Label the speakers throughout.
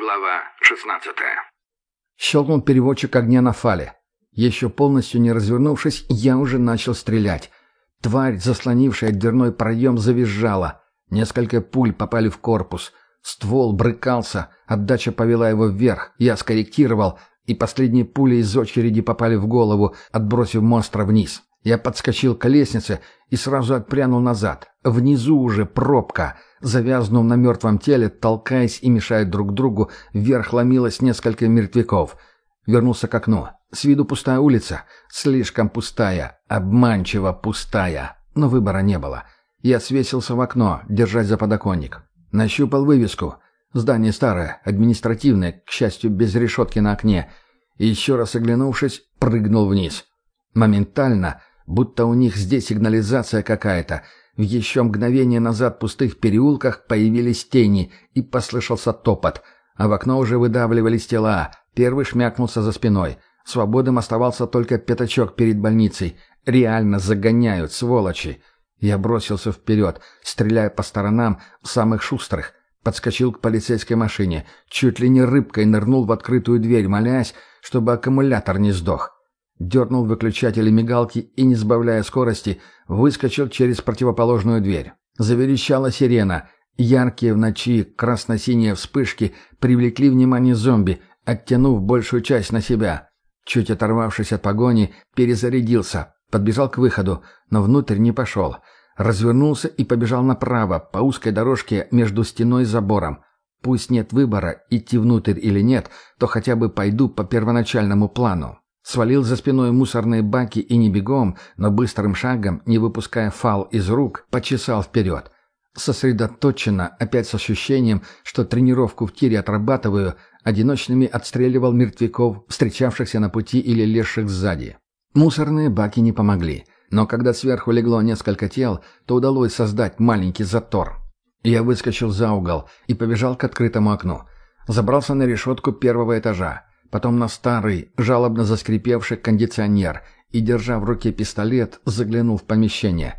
Speaker 1: Глава 16
Speaker 2: Щелкнул переводчик огня на фале. Еще полностью не развернувшись, я уже начал стрелять. Тварь, заслонившая дверной проем, завизжала. Несколько пуль попали в корпус. Ствол брыкался, отдача повела его вверх. Я скорректировал, и последние пули из очереди попали в голову, отбросив монстра вниз. Я подскочил к лестнице и сразу отпрянул назад. Внизу уже пробка. Завязнув на мертвом теле, толкаясь и мешая друг другу, вверх ломилось несколько мертвяков. Вернулся к окну. С виду пустая улица. Слишком пустая. Обманчиво пустая. Но выбора не было. Я свесился в окно, держась за подоконник. Нащупал вывеску. Здание старое, административное, к счастью, без решетки на окне. И еще раз оглянувшись, прыгнул вниз. Моментально, будто у них здесь сигнализация какая-то, в еще мгновение назад в пустых переулках появились тени, и послышался топот. А в окно уже выдавливались тела. Первый шмякнулся за спиной. Свободным оставался только пятачок перед больницей. Реально загоняют, сволочи. Я бросился вперед, стреляя по сторонам самых шустрых. Подскочил к полицейской машине. Чуть ли не рыбкой нырнул в открытую дверь, молясь, чтобы аккумулятор не сдох. Дернул выключатели мигалки и, не сбавляя скорости, выскочил через противоположную дверь. Заверещала сирена. Яркие в ночи красно-синие вспышки привлекли внимание зомби, оттянув большую часть на себя. Чуть оторвавшись от погони, перезарядился, подбежал к выходу, но внутрь не пошел. Развернулся и побежал направо, по узкой дорожке между стеной и забором. Пусть нет выбора, идти внутрь или нет, то хотя бы пойду по первоначальному плану. Свалил за спиной мусорные баки и не бегом, но быстрым шагом, не выпуская фал из рук, почесал вперед. Сосредоточенно, опять с ощущением, что тренировку в тире отрабатываю, одиночными отстреливал мертвяков, встречавшихся на пути или лезших сзади. Мусорные баки не помогли, но когда сверху легло несколько тел, то удалось создать маленький затор. Я выскочил за угол и побежал к открытому окну. Забрался на решетку первого этажа потом на старый, жалобно заскрипевший кондиционер и, держа в руке пистолет, заглянул в помещение.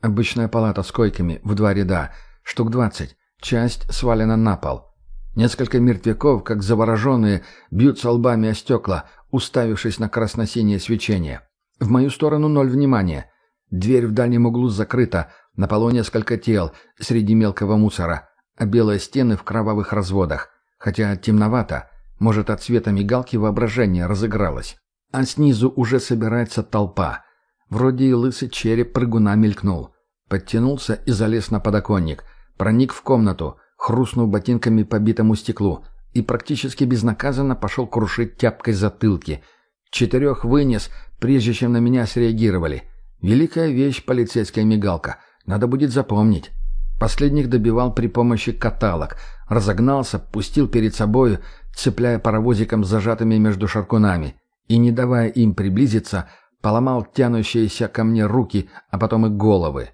Speaker 2: Обычная палата с койками в два ряда, штук двадцать, часть свалена на пол. Несколько мертвяков, как завороженные, бьются лбами о стекла, уставившись на красно-синее свечение. В мою сторону ноль внимания. Дверь в дальнем углу закрыта, на полу несколько тел среди мелкого мусора, а белые стены в кровавых разводах. Хотя темновато, может, от света мигалки воображение разыгралось. А снизу уже собирается толпа. Вроде и лысый череп прыгуна мелькнул. Подтянулся и залез на подоконник. Проник в комнату, хрустнув ботинками по битому стеклу. И практически безнаказанно пошел крушить тяпкой затылки. Четырех вынес, прежде чем на меня среагировали. Великая вещь полицейская мигалка. Надо будет запомнить. Последних добивал при помощи каталог. Разогнался, пустил перед собою, цепляя паровозиком зажатыми между шаркунами. И, не давая им приблизиться, поломал тянущиеся ко мне руки, а потом и головы.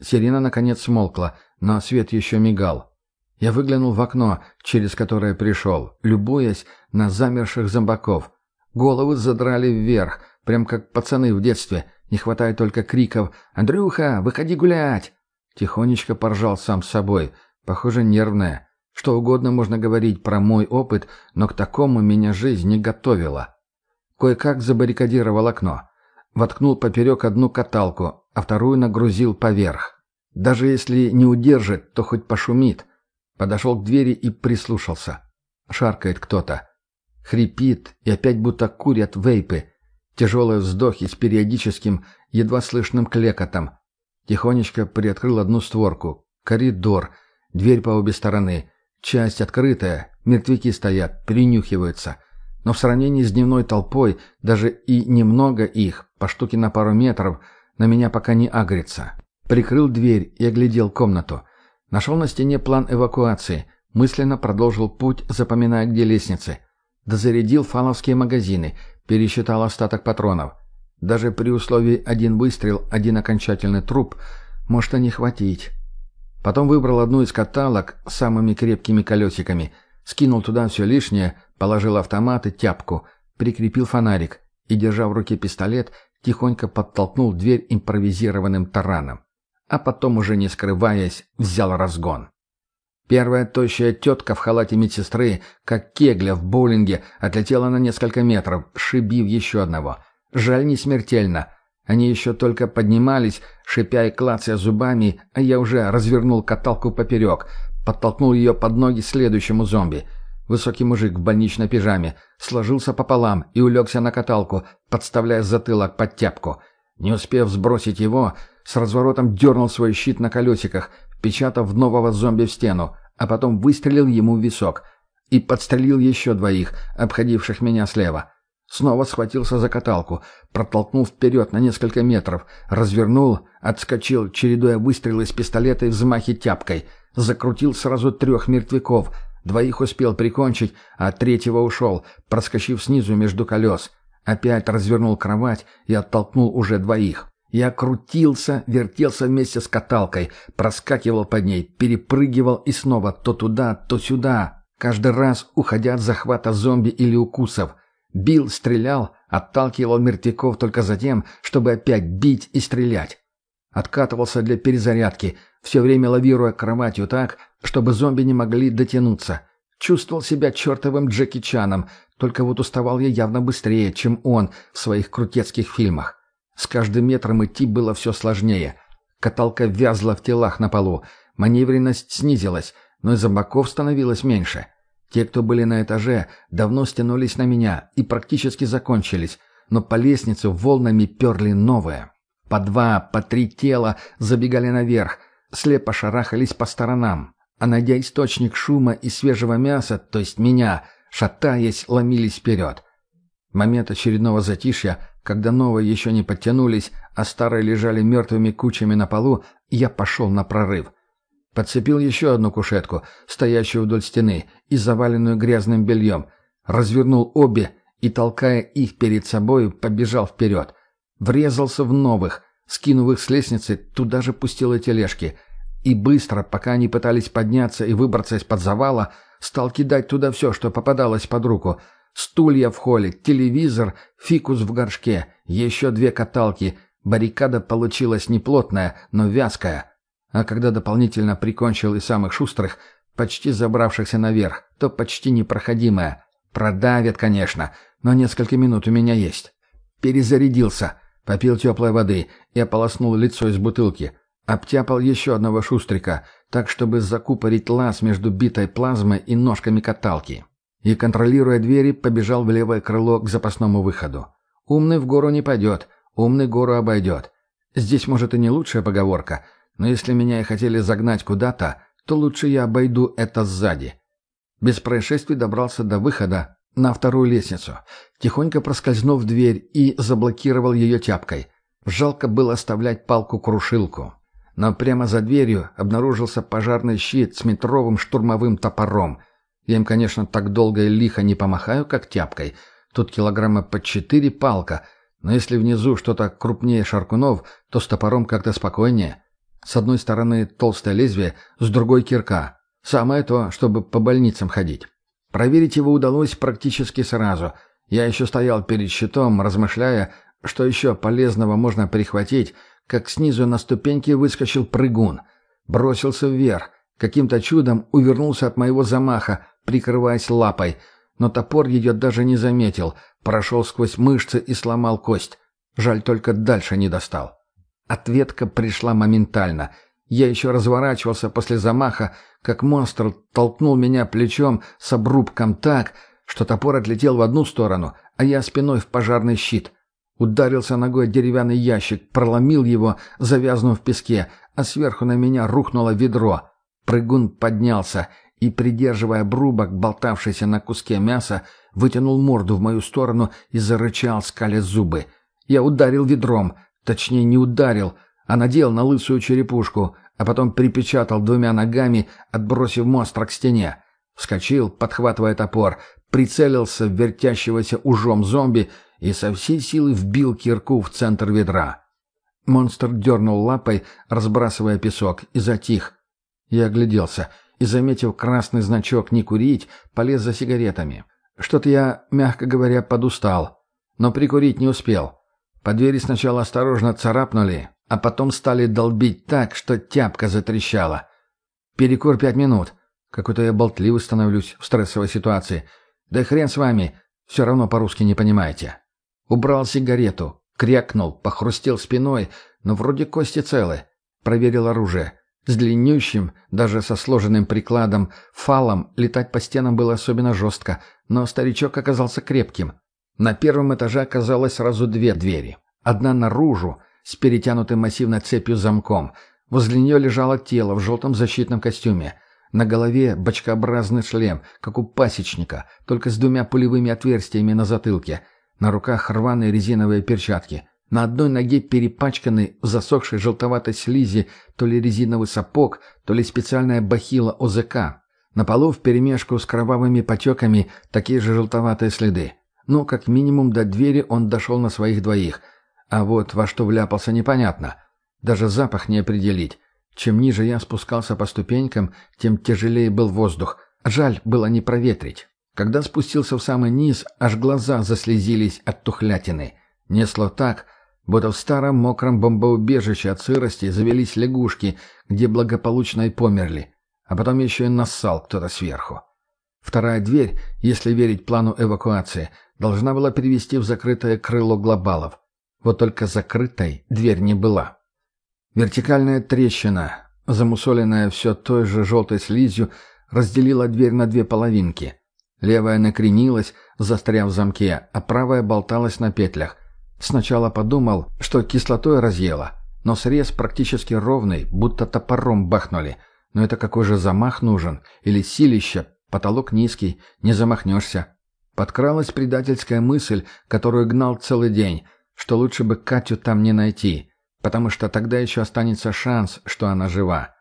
Speaker 2: Сирена, наконец, смолкла, но свет еще мигал. Я выглянул в окно, через которое пришел, любуясь на замерших зомбаков. Головы задрали вверх, прям как пацаны в детстве. Не хватает только криков «Андрюха, выходи гулять!» Тихонечко поржал сам с собой. Похоже, нервная. Что угодно можно говорить про мой опыт, но к такому меня жизнь не готовила. Кое-как забаррикадировал окно. Воткнул поперек одну каталку, а вторую нагрузил поверх. Даже если не удержит, то хоть пошумит. Подошел к двери и прислушался. Шаркает кто-то. Хрипит и опять будто курят вейпы. Тяжелые вздохи с периодическим, едва слышным клекотом. Тихонечко приоткрыл одну створку. Коридор. Дверь по обе стороны. Часть открытая. Мертвяки стоят, принюхиваются. Но в сравнении с дневной толпой, даже и немного их, по штуке на пару метров, на меня пока не агрится. Прикрыл дверь и оглядел комнату. Нашел на стене план эвакуации. Мысленно продолжил путь, запоминая, где лестницы. Дозарядил фаловские магазины. Пересчитал остаток патронов. Даже при условии один выстрел, один окончательный труп, может и не хватить. Потом выбрал одну из каталог с самыми крепкими колесиками, скинул туда все лишнее, положил автомат и тяпку, прикрепил фонарик и, держа в руке пистолет, тихонько подтолкнул дверь импровизированным тараном. А потом, уже не скрываясь, взял разгон. Первая тощая тетка в халате медсестры, как кегля в боулинге, отлетела на несколько метров, шибив еще одного. Жаль, не смертельно. Они еще только поднимались, шипя и клацая зубами, а я уже развернул каталку поперек, подтолкнул ее под ноги следующему зомби. Высокий мужик в больничной пижаме сложился пополам и улегся на каталку, подставляя затылок под тяпку. Не успев сбросить его, с разворотом дернул свой щит на колесиках, впечатав нового зомби в стену, а потом выстрелил ему в висок и подстрелил еще двоих, обходивших меня слева. Снова схватился за каталку, протолкнул вперед на несколько метров, развернул, отскочил, чередуя выстрелы из пистолета и взмахи тяпкой. Закрутил сразу трех мертвяков. Двоих успел прикончить, а третьего ушел, проскочив снизу между колес. Опять развернул кровать и оттолкнул уже двоих. Я крутился, вертелся вместе с каталкой, проскакивал под ней, перепрыгивал и снова то туда, то сюда, каждый раз уходя от захвата зомби или укусов. Бил, стрелял, отталкивал мертвяков только за тем, чтобы опять бить и стрелять. Откатывался для перезарядки, все время лавируя кроватью так, чтобы зомби не могли дотянуться. Чувствовал себя чертовым Джеки Чаном, только вот уставал я явно быстрее, чем он в своих крутецких фильмах. С каждым метром идти было все сложнее. Каталка вязла в телах на полу, маневренность снизилась, но из-за боков становилось меньше. Те, кто были на этаже, давно стянулись на меня и практически закончились, но по лестнице волнами перли новые. По два, по три тела забегали наверх, слепо шарахались по сторонам, а найдя источник шума и свежего мяса, то есть меня, шатаясь, ломились вперед. Момент очередного затишья, когда новые еще не подтянулись, а старые лежали мертвыми кучами на полу, я пошел на прорыв — Подцепил еще одну кушетку, стоящую вдоль стены и заваленную грязным бельем. Развернул обе и, толкая их перед собой, побежал вперед. Врезался в новых, скинув их с лестницы, туда же пустил и тележки. И быстро, пока они пытались подняться и выбраться из-под завала, стал кидать туда все, что попадалось под руку. Стулья в холле, телевизор, фикус в горшке, еще две каталки. Баррикада получилась неплотная, но вязкая — а когда дополнительно прикончил и самых шустрых, почти забравшихся наверх, то почти непроходимая. Продавят, конечно, но несколько минут у меня есть. Перезарядился, попил теплой воды и ополоснул лицо из бутылки. Обтяпал еще одного шустрика, так чтобы закупорить лаз между битой плазмой и ножками каталки. И, контролируя двери, побежал в левое крыло к запасному выходу. Умный в гору не пойдет, умный гору обойдет. Здесь, может, и не лучшая поговорка — но если меня и хотели загнать куда-то, то лучше я обойду это сзади. Без происшествий добрался до выхода на вторую лестницу, тихонько проскользнув в дверь и заблокировал ее тяпкой. Жалко было оставлять палку-крушилку. Но прямо за дверью обнаружился пожарный щит с метровым штурмовым топором. Я им, конечно, так долго и лихо не помахаю, как тяпкой. Тут килограмма по четыре палка, но если внизу что-то крупнее шаркунов, то с топором как-то спокойнее. С одной стороны толстое лезвие, с другой кирка. Самое то, чтобы по больницам ходить. Проверить его удалось практически сразу. Я еще стоял перед щитом, размышляя, что еще полезного можно прихватить, как снизу на ступеньке выскочил прыгун. Бросился вверх. Каким-то чудом увернулся от моего замаха, прикрываясь лапой. Но топор ее даже не заметил. Прошел сквозь мышцы и сломал кость. Жаль, только дальше не достал. Ответка пришла моментально. Я еще разворачивался после замаха, как монстр толкнул меня плечом с обрубком так, что топор отлетел в одну сторону, а я спиной в пожарный щит. Ударился ногой деревянный ящик, проломил его, завязнув в песке, а сверху на меня рухнуло ведро. Прыгун поднялся и, придерживая обрубок, болтавшийся на куске мяса, вытянул морду в мою сторону и зарычал, скаля зубы. Я ударил ведром — Точнее, не ударил, а надел на лысую черепушку, а потом припечатал двумя ногами, отбросив монстра к стене. Вскочил, подхватывая топор, прицелился в вертящегося ужом зомби и со всей силы вбил кирку в центр ведра. Монстр дернул лапой, разбрасывая песок, и затих. Я огляделся и, заметив красный значок «Не курить», полез за сигаретами. Что-то я, мягко говоря, подустал, но прикурить не успел. По двери сначала осторожно царапнули, а потом стали долбить так, что тяпка затрещала. Перекур пять минут. Какой-то я болтливый становлюсь в стрессовой ситуации. Да хрен с вами, все равно по-русски не понимаете. Убрал сигарету, крякнул, похрустел спиной, но вроде кости целы. Проверил оружие. С длиннющим, даже со сложенным прикладом, фалом летать по стенам было особенно жестко, но старичок оказался крепким. На первом этаже оказалось сразу две двери. Одна наружу, с перетянутым массивной цепью замком. Возле нее лежало тело в желтом защитном костюме. На голове бочкообразный шлем, как у пасечника, только с двумя пулевыми отверстиями на затылке. На руках рваные резиновые перчатки. На одной ноге перепачканный в засохшей желтоватой слизи то ли резиновый сапог, то ли специальная бахила ОЗК. На полу вперемешку с кровавыми потеками такие же желтоватые следы. Ну, как минимум до двери он дошел на своих двоих. А вот во что вляпался непонятно. Даже запах не определить. Чем ниже я спускался по ступенькам, тем тяжелее был воздух. Жаль было не проветрить. Когда спустился в самый низ, аж глаза заслезились от тухлятины. Несло так, будто в старом мокром бомбоубежище от сырости завелись лягушки, где благополучно и померли. А потом еще и нассал кто-то сверху. Вторая дверь, если верить плану эвакуации, должна была перевести в закрытое крыло глобалов. Вот только закрытой дверь не была. Вертикальная трещина, замусоленная все той же желтой слизью, разделила дверь на две половинки. Левая накренилась, застряв в замке, а правая болталась на петлях. Сначала подумал, что кислотой разъела, но срез практически ровный, будто топором бахнули. Но это какой же замах нужен? Или силища? Потолок низкий, не замахнешься. Подкралась предательская мысль, которую гнал целый день, что лучше бы Катю там не найти, потому что тогда еще останется шанс, что она жива.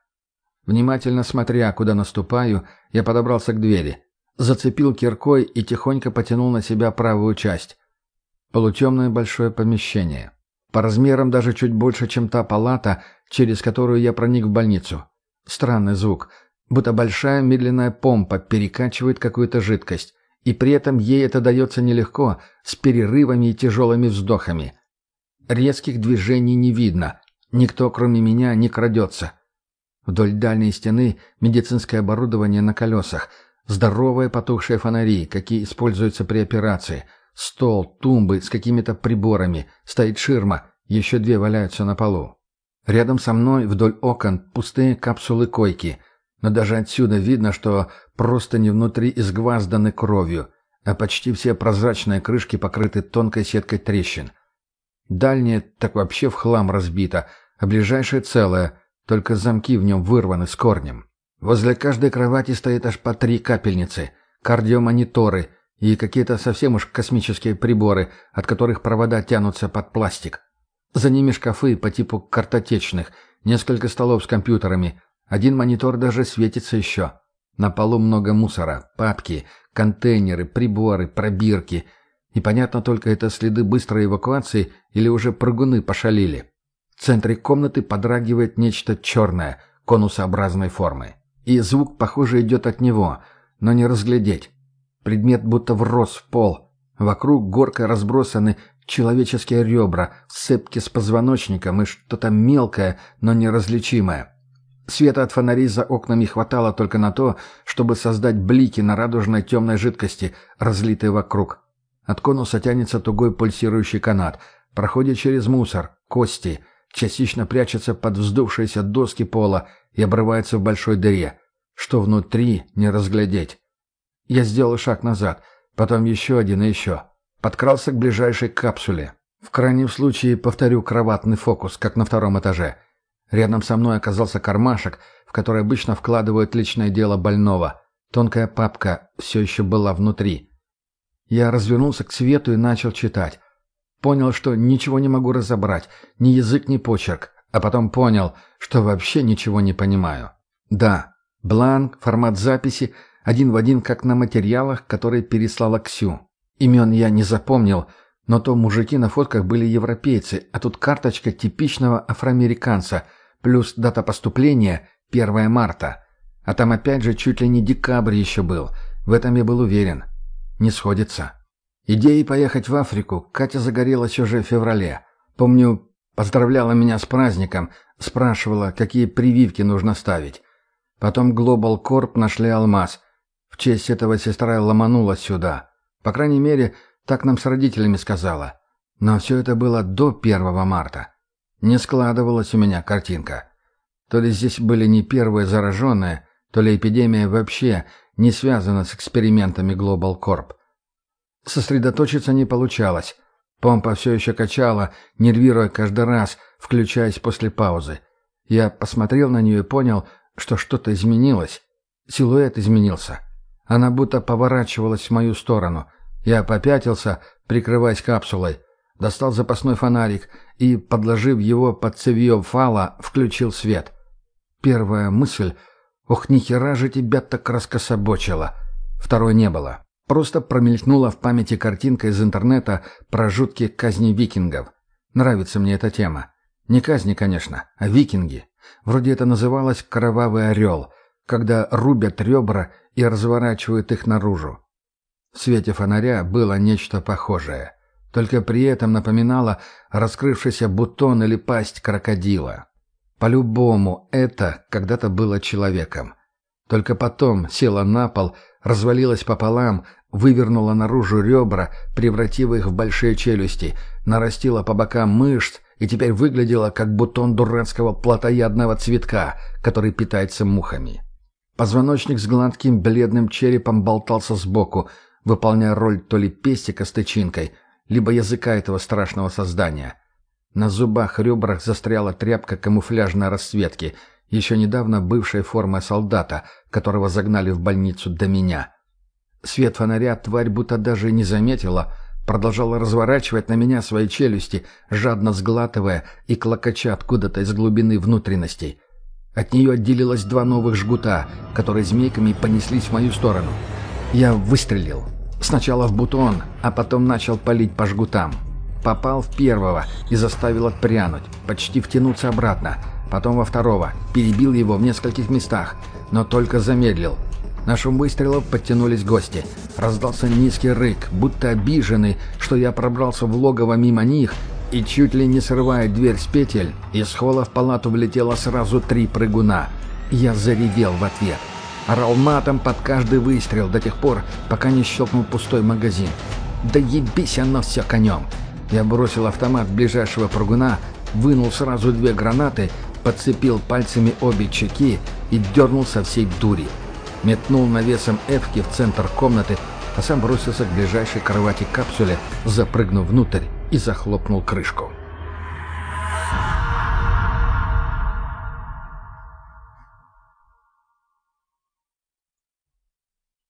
Speaker 2: Внимательно смотря, куда наступаю, я подобрался к двери. Зацепил киркой и тихонько потянул на себя правую часть. Полутемное большое помещение. По размерам даже чуть больше, чем та палата, через которую я проник в больницу. Странный звук, будто большая медленная помпа перекачивает какую-то жидкость. И при этом ей это дается нелегко, с перерывами и тяжелыми вздохами. Резких движений не видно. Никто, кроме меня, не крадется. Вдоль дальней стены медицинское оборудование на колесах. Здоровые потухшие фонари, какие используются при операции. Стол, тумбы с какими-то приборами. Стоит ширма. Еще две валяются на полу. Рядом со мной вдоль окон пустые капсулы-койки. Но даже отсюда видно, что просто не внутри изгвазданы кровью, а почти все прозрачные крышки покрыты тонкой сеткой трещин. Дальнее так вообще в хлам разбито, а ближайшее целое, только замки в нем вырваны с корнем. Возле каждой кровати стоит аж по три капельницы, кардиомониторы и какие-то совсем уж космические приборы, от которых провода тянутся под пластик. За ними шкафы по типу картотечных, несколько столов с компьютерами, один монитор даже светится еще. На полу много мусора, папки, контейнеры, приборы, пробирки. Непонятно только, это следы быстрой эвакуации или уже прыгуны пошалили. В центре комнаты подрагивает нечто черное, конусообразной формы. И звук, похоже, идет от него, но не разглядеть. Предмет будто врос в пол. Вокруг горкой разбросаны человеческие ребра, сцепки с позвоночником и что-то мелкое, но неразличимое. Света от фонарей за окнами хватало только на то, чтобы создать блики на радужной темной жидкости, разлитой вокруг. От конуса тянется тугой пульсирующий канат, проходит через мусор, кости, частично прячется под вздувшиеся доски пола и обрывается в большой дыре. Что внутри, не разглядеть. Я сделал шаг назад, потом еще один и еще. Подкрался к ближайшей капсуле. В крайнем случае повторю кроватный фокус, как на втором этаже. Рядом со мной оказался кармашек, в который обычно вкладывают личное дело больного. Тонкая папка все еще была внутри. Я развернулся к свету и начал читать. Понял, что ничего не могу разобрать, ни язык, ни почерк. А потом понял, что вообще ничего не понимаю. Да, бланк, формат записи, один в один, как на материалах, которые переслала Ксю. Имен я не запомнил, но то мужики на фотках были европейцы, а тут карточка типичного афроамериканца – Плюс дата поступления – 1 марта. А там опять же чуть ли не декабрь еще был. В этом я был уверен. Не сходится. Идеей поехать в Африку Катя загорелась уже в феврале. Помню, поздравляла меня с праздником, спрашивала, какие прививки нужно ставить. Потом Global Corp нашли алмаз. В честь этого сестра ломанула сюда. По крайней мере, так нам с родителями сказала. Но все это было до 1 марта. Не складывалась у меня картинка. То ли здесь были не первые зараженные, то ли эпидемия вообще не связана с экспериментами Global Corp. Сосредоточиться не получалось. Помпа все еще качала, нервируя каждый раз, включаясь после паузы. Я посмотрел на нее и понял, что что-то изменилось. Силуэт изменился. Она будто поворачивалась в мою сторону. Я попятился, прикрываясь капсулой. Достал запасной фонарик и, подложив его под цевье фала, включил свет. Первая мысль «Ох, нихера же тебя так раскособочило!» Второй не было. Просто промелькнула в памяти картинка из интернета про жуткие казни викингов. Нравится мне эта тема. Не казни, конечно, а викинги. Вроде это называлось «кровавый орел», когда рубят ребра и разворачивают их наружу. В свете фонаря было нечто похожее. Только при этом напоминало раскрывшийся бутон или пасть крокодила. По-любому это когда-то было человеком. Только потом села на пол, развалилась пополам, вывернула наружу ребра, превратив их в большие челюсти, нарастила по бокам мышц и теперь выглядела как бутон дурацкого плотоядного цветка, который питается мухами. Позвоночник с гладким бледным черепом болтался сбоку, выполняя роль то ли пестика с тычинкой, либо языка этого страшного создания. На зубах ребрах застряла тряпка камуфляжной расцветки, еще недавно бывшая форма солдата, которого загнали в больницу до меня. Свет фонаря тварь будто даже не заметила, продолжала разворачивать на меня свои челюсти, жадно сглатывая и клокоча откуда-то из глубины внутренностей. От нее отделилось два новых жгута, которые змейками понеслись в мою сторону. Я выстрелил. Сначала в бутон, а потом начал палить по жгутам. Попал в первого и заставил отпрянуть, почти втянуться обратно. Потом во второго, перебил его в нескольких местах, но только замедлил – на шум выстрелов подтянулись гости. Раздался низкий рык, будто обиженный, что я пробрался в логово мимо них, и чуть ли не срывая дверь с петель, из холла в палату влетело сразу три прыгуна. Я заревел в ответ. Орал матом под каждый выстрел до тех пор, пока не щелкнул пустой магазин. «Да ебись оно все конем!» Я бросил автомат ближайшего прыгуна, вынул сразу две гранаты, подцепил пальцами обе чеки и дернул со всей дури метнул навесом эвки в центр комнаты, а сам бросился к ближайшей кровати капсуле, запрыгнув внутрь и захлопнул крышку.